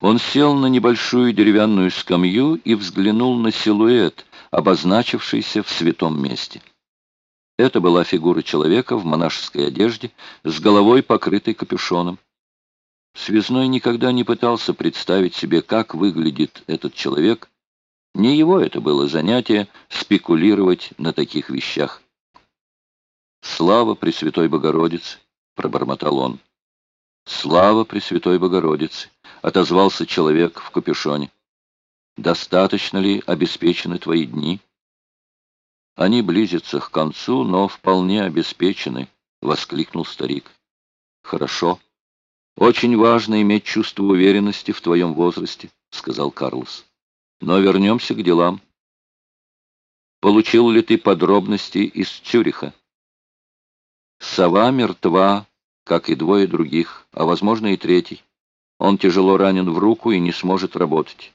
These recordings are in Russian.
Он сел на небольшую деревянную скамью и взглянул на силуэт, обозначившийся в святом месте. Это была фигура человека в монашеской одежде, с головой покрытой капюшоном. Связной никогда не пытался представить себе, как выглядит этот человек. Не его это было занятие спекулировать на таких вещах. «Слава Пресвятой Богородице!» — пробормотал он. «Слава Пресвятой Богородице!» — отозвался человек в капюшоне. «Достаточно ли обеспечены твои дни?» «Они близятся к концу, но вполне обеспечены», — воскликнул старик. «Хорошо. Очень важно иметь чувство уверенности в твоем возрасте», — сказал Карлос. «Но вернемся к делам. Получил ли ты подробности из Цюриха?» «Сова мертва, как и двое других, а, возможно, и третий. Он тяжело ранен в руку и не сможет работать.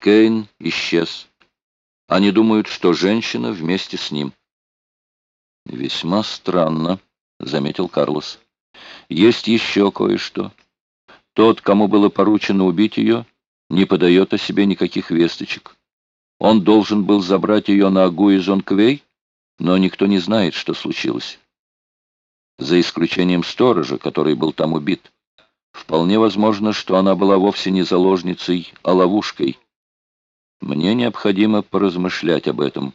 Кейн исчез. Они думают, что женщина вместе с ним. «Весьма странно», — заметил Карлос. «Есть еще кое-что. Тот, кому было поручено убить ее, не подает о себе никаких весточек. Он должен был забрать ее на Агуизон-Квей, но никто не знает, что случилось. За исключением сторожа, который был там убит. Вполне возможно, что она была вовсе не заложницей, а ловушкой. Мне необходимо поразмышлять об этом.